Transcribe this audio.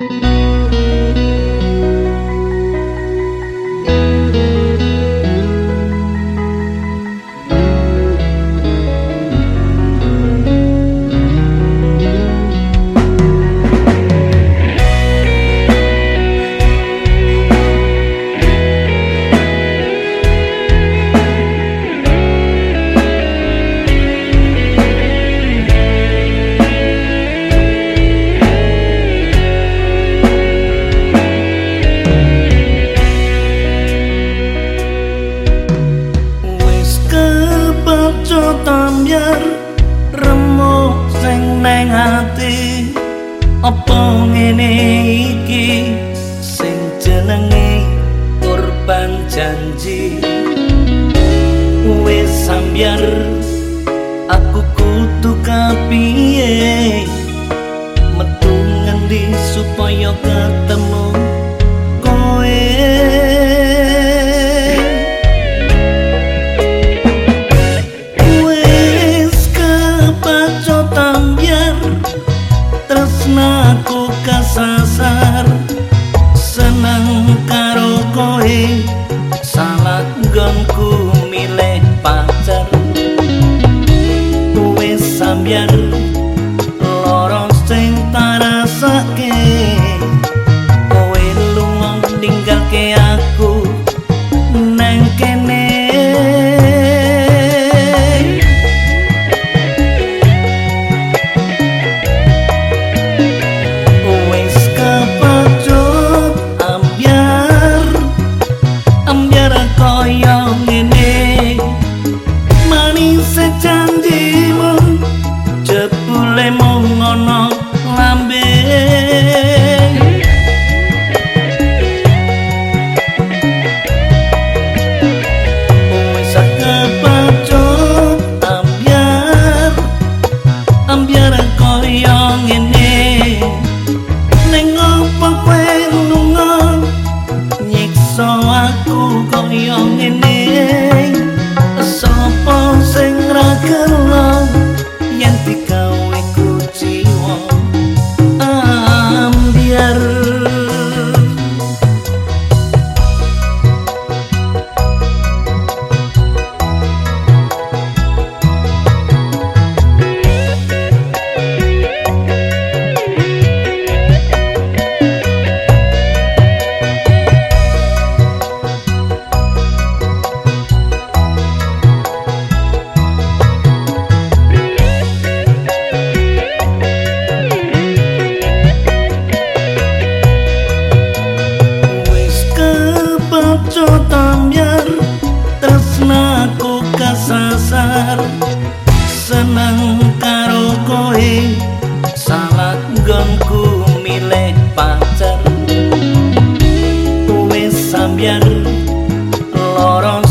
Música tambyar remuk sing neng ati. Apa ngene iki? Sing jenenge korban janji. Wis sambyar kasasar seneng karo koe. Salah gonku Mang karo koe. Salah gonku milih pacar. Wis sampeyan lorong